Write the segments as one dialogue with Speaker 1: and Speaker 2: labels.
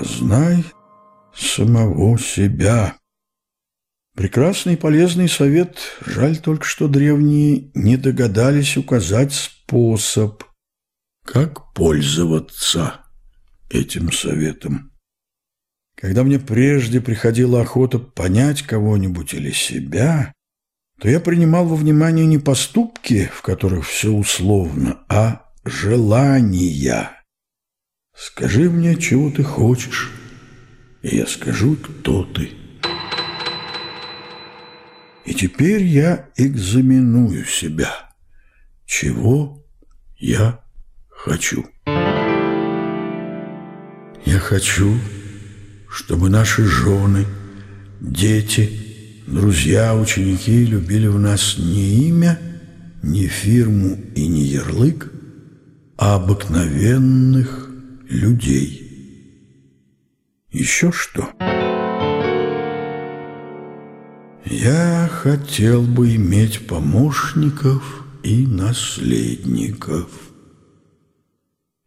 Speaker 1: познай самого себя. Прекрасный и полезный совет, жаль только, что древние не догадались указать способ, как пользоваться этим советом. Когда мне прежде приходила охота понять кого-нибудь или себя, то я принимал во внимание не поступки, в которых все условно, а желания. Скажи мне, чего ты хочешь, и я скажу, кто ты. И теперь я экзаменую себя. Чего я хочу? Я хочу, чтобы наши жены, дети, друзья, ученики любили в нас не имя, не фирму и не ярлык, а обыкновенных людей. Еще что? Я хотел бы иметь помощников и наследников.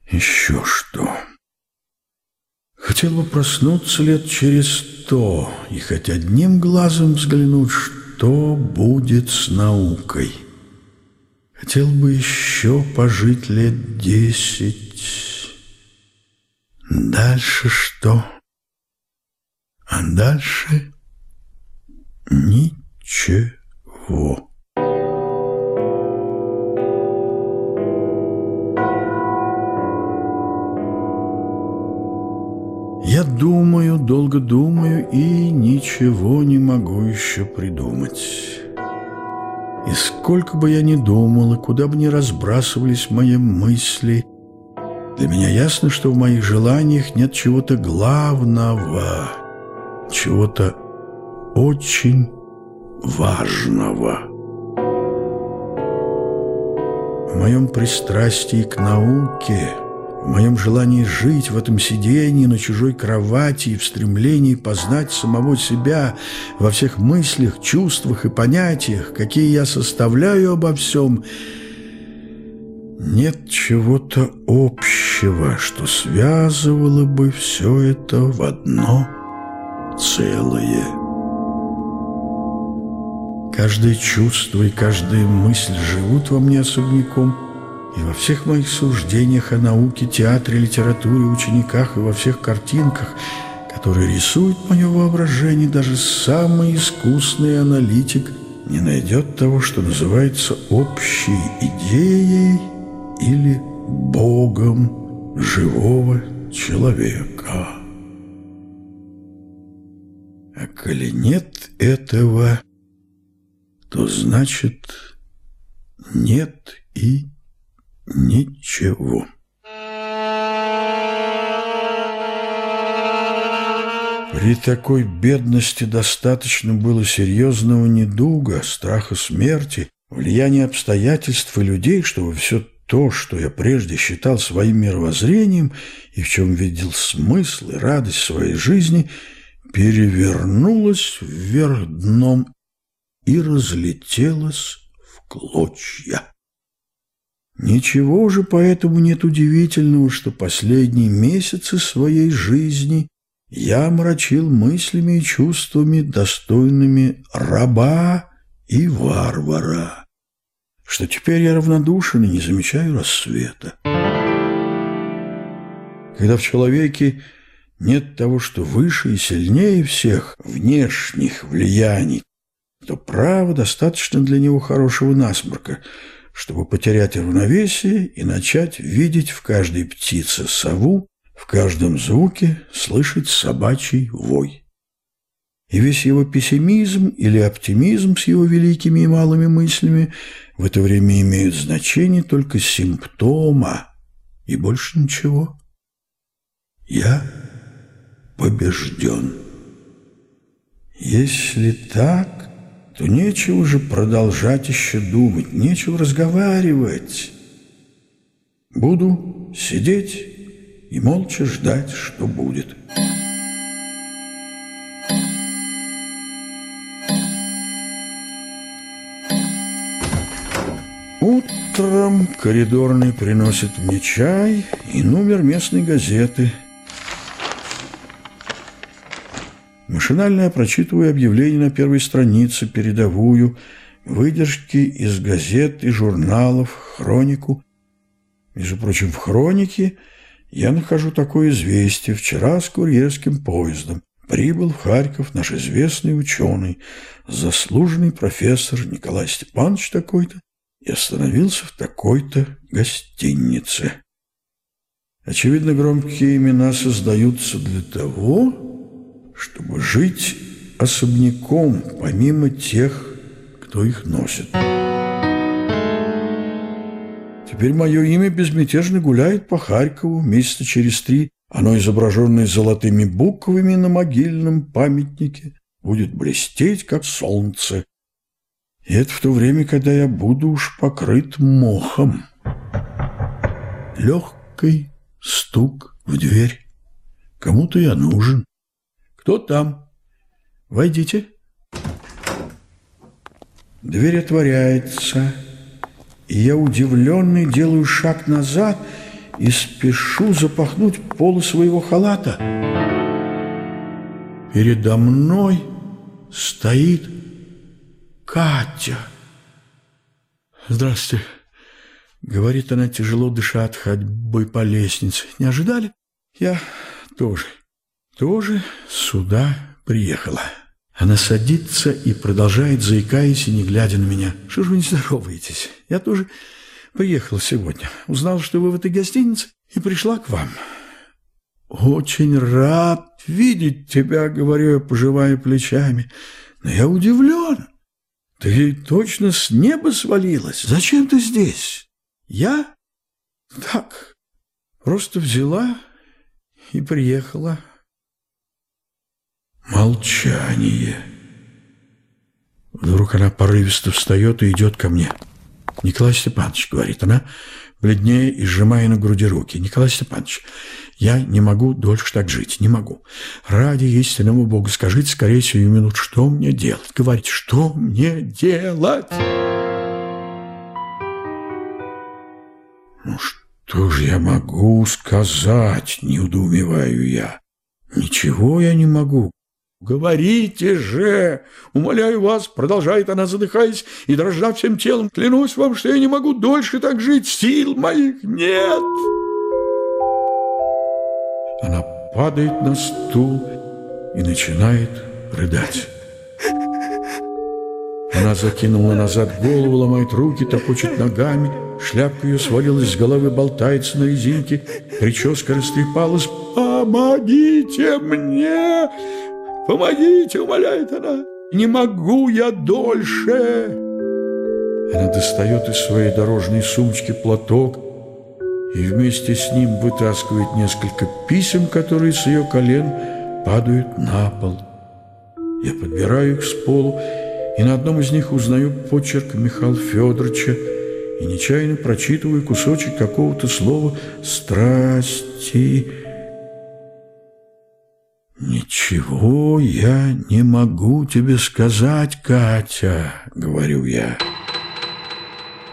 Speaker 1: Еще что? Хотел бы проснуться лет через сто и хоть одним глазом взглянуть, что будет с наукой. Хотел бы еще пожить лет десять. Дальше что? А дальше ничего. Я думаю, долго думаю и ничего не могу еще придумать. И сколько бы я ни думал, и куда бы ни разбрасывались мои мысли, для меня ясно, что в моих желаниях нет чего-то главного, чего-то очень важного. В моем пристрастии к науке – в моем желании жить в этом сидении на чужой кровати и в стремлении познать самого себя во всех мыслях, чувствах и понятиях, какие я составляю обо всем, нет чего-то общего, что связывало бы все это в одно целое. Каждое чувство и каждая мысль живут во мне особняком – и во всех моих суждениях о науке, театре, литературе, учениках и во всех картинках, которые рисует мое воображение, даже самый искусный аналитик не найдет того, что называется общей идеей или Богом живого человека. А коли нет этого, то значит нет и Ничего. При такой бедности достаточно было серьезного недуга, страха смерти, влияния обстоятельств и людей, чтобы все то, что я прежде считал своим мировоззрением и в чем видел смысл и радость своей жизни, перевернулось вверх дном и разлетелось в клочья. Ничего же поэтому нет удивительного, что последние месяцы своей жизни я омрачил мыслями и чувствами, достойными раба и варвара, что теперь я равнодушен и не замечаю рассвета. Когда в человеке нет того, что выше и сильнее всех внешних влияний, то право достаточно для него хорошего насморка – чтобы потерять равновесие и начать видеть в каждой птице сову, в каждом звуке слышать собачий вой. И весь его пессимизм или оптимизм с его великими и малыми мыслями в это время имеют значение только симптома и больше ничего. Я побежден. Если так, то нечего же продолжать еще думать, нечего разговаривать. Буду сидеть и молча ждать, что будет. Утром коридорный приносит мне чай и номер местной газеты. Машинально я прочитываю объявление на первой странице, передовую, выдержки из газет и журналов, хронику. Между прочим, в хронике я нахожу такое известие. Вчера с курьерским поездом прибыл в Харьков наш известный ученый, заслуженный профессор Николай Степанович такой-то, и остановился в такой-то гостинице. Очевидно, громкие имена создаются для того, чтобы жить особняком, помимо тех, кто их носит. Теперь мое имя безмятежно гуляет по Харькову месяца через три. Оно, изображенное золотыми буквами на могильном памятнике, будет блестеть, как солнце. И это в то время, когда я буду уж покрыт мохом. Легкий стук в дверь. Кому-то я нужен. Кто там? Войдите. Дверь отворяется, и я, удивленный, делаю шаг назад и спешу запахнуть полы своего халата. Передо мной стоит Катя. Здравствуйте. Говорит она, тяжело дыша от ходьбы по лестнице. Не ожидали? Я тоже, тоже сюда приехала. Она садится и продолжает, заикаясь и не глядя на меня. Что же вы не здороваетесь? Я тоже приехала сегодня. Узнала, что вы в этой гостинице, и пришла к вам. Очень рад видеть тебя, говорю я, поживая плечами. Но я удивлен. Ты точно с неба свалилась? Зачем ты здесь? Я? Так, просто взяла и приехала. Молчание. Вдруг она порывисто встает и идет ко мне. «Николай Степанович», — говорит она, бледнее и сжимая на груди руки. «Николай Степанович, я не могу дольше так жить, не могу. Ради истинного Бога скажите скорее сию минут, что мне делать? Говорите, что мне делать?» «Ну что же я могу сказать?» — неудоумеваю я. «Ничего я не могу. «Говорите же! Умоляю вас!» — продолжает она, задыхаясь и дрожа всем телом. «Клянусь вам, что я не могу дольше так жить! Сил моих нет!» Она падает на стул и начинает рыдать. Она закинула назад голову, ломает руки, топочет ногами. Шляпка ее свалилась с головы, болтается на резинке. Прическа растрепалась. «Помогите мне!» «Помогите!» — умоляет она. «Не могу я дольше!» Она достает из своей дорожной сумочки платок и вместе с ним вытаскивает несколько писем, которые с ее колен падают на пол. Я подбираю их с полу, и на одном из них узнаю почерк Михаила Федоровича и нечаянно прочитываю кусочек какого-то слова «страсти». «Ничего я не могу тебе сказать, Катя», — говорю я.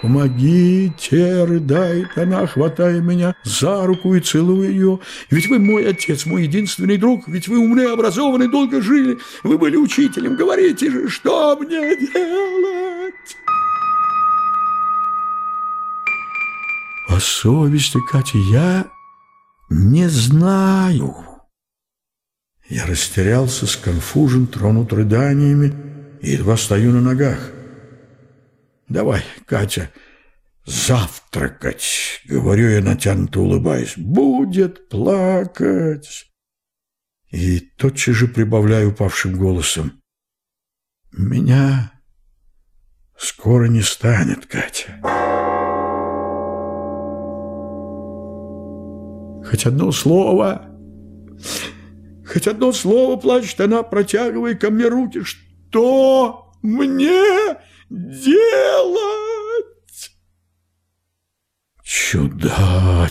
Speaker 1: «Помогите!» — рыдает она, хватая меня за руку и целуя ее. «Ведь вы мой отец, мой единственный друг, ведь вы умны, образованы, долго жили, вы были учителем. Говорите же, что мне делать?» По совести, Катя, я не знаю. Я растерялся, сконфужен, тронут рыданиями и едва стою на ногах. «Давай, Катя, завтракать!» — говорю я, натянуто улыбаясь. «Будет плакать!» И тотчас же прибавляю упавшим голосом. «Меня скоро не станет, Катя!» «Хоть одно слово!» Хоть одно слово плачет она, протягивая ко мне руки. Что мне делать? Чудачка!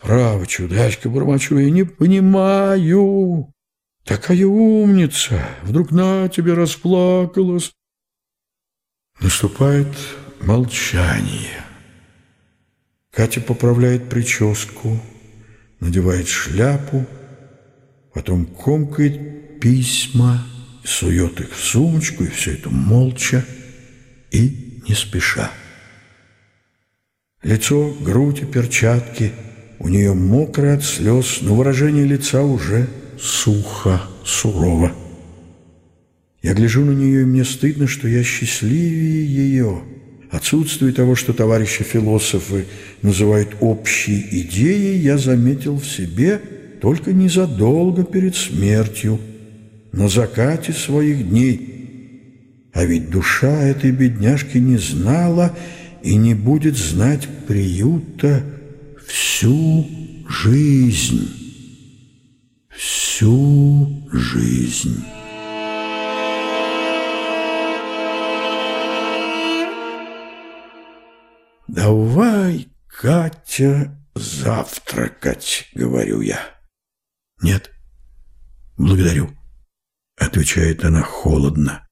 Speaker 1: Право, чудачка, бормочу, я не понимаю. Такая умница, вдруг на тебе расплакалась. Наступает молчание. Катя поправляет прическу, надевает шляпу, потом комкает письма, сует их в сумочку, и все это молча и не спеша. Лицо, грудь и перчатки у нее мокрое от слез, но выражение лица уже сухо, сурово. Я гляжу на нее, и мне стыдно, что я счастливее ее. Отсутствие того, что товарищи философы называют общей идеей, я заметил в себе только незадолго перед смертью, на закате своих дней. А ведь душа этой бедняжки не знала и не будет знать приюта всю жизнь. Всю жизнь. «Давай, Катя, завтракать», — говорю я. «Нет, благодарю», — отвечает она холодно.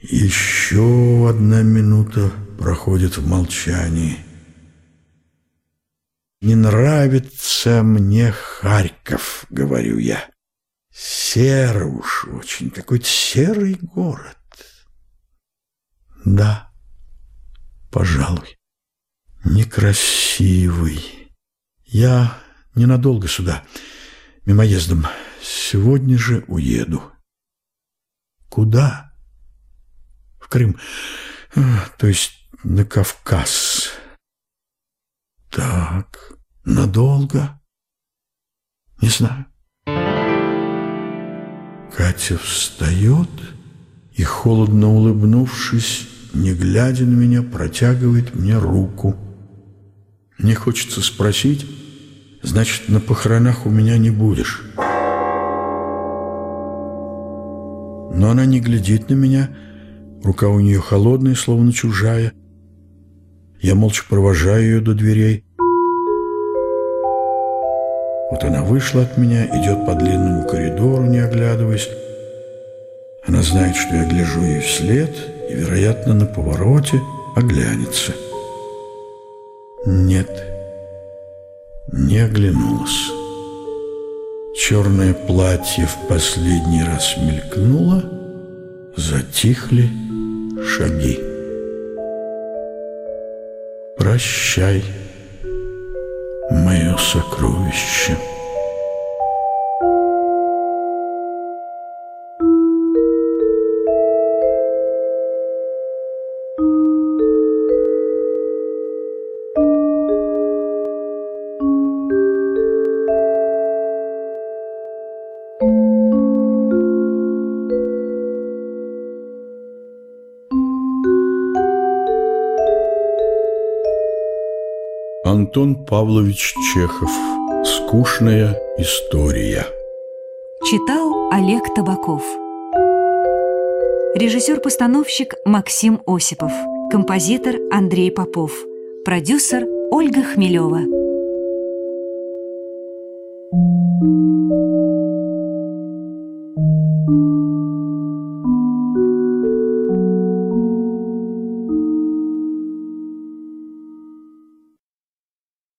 Speaker 1: Еще одна минута проходит в молчании. «Не нравится мне Харьков», — говорю я. «Серый уж очень, какой-то серый город». «Да», Пожалуй. Некрасивый. Я ненадолго сюда, мимоездом. Сегодня же уеду. Куда? В Крым. То есть на Кавказ. Так, надолго? Не знаю. Катя встает и, холодно улыбнувшись, не глядя на меня, протягивает мне руку. Мне хочется спросить, значит, на похоронах у меня не будешь. Но она не глядит на меня, рука у нее холодная, словно чужая. Я молча провожаю ее до дверей. Вот она вышла от меня, идет по длинному коридору, не оглядываясь. Она знает, что я гляжу ей вслед — и, вероятно, на повороте оглянется. Нет, не оглянулась. Черное платье в последний раз мелькнуло, затихли шаги. Прощай, мое сокровище. Антон Павлович Чехов. «Скучная история»
Speaker 2: Читал Олег Табаков. Режиссер-постановщик Максим Осипов. Композитор Андрей Попов. Продюсер Ольга Хмелева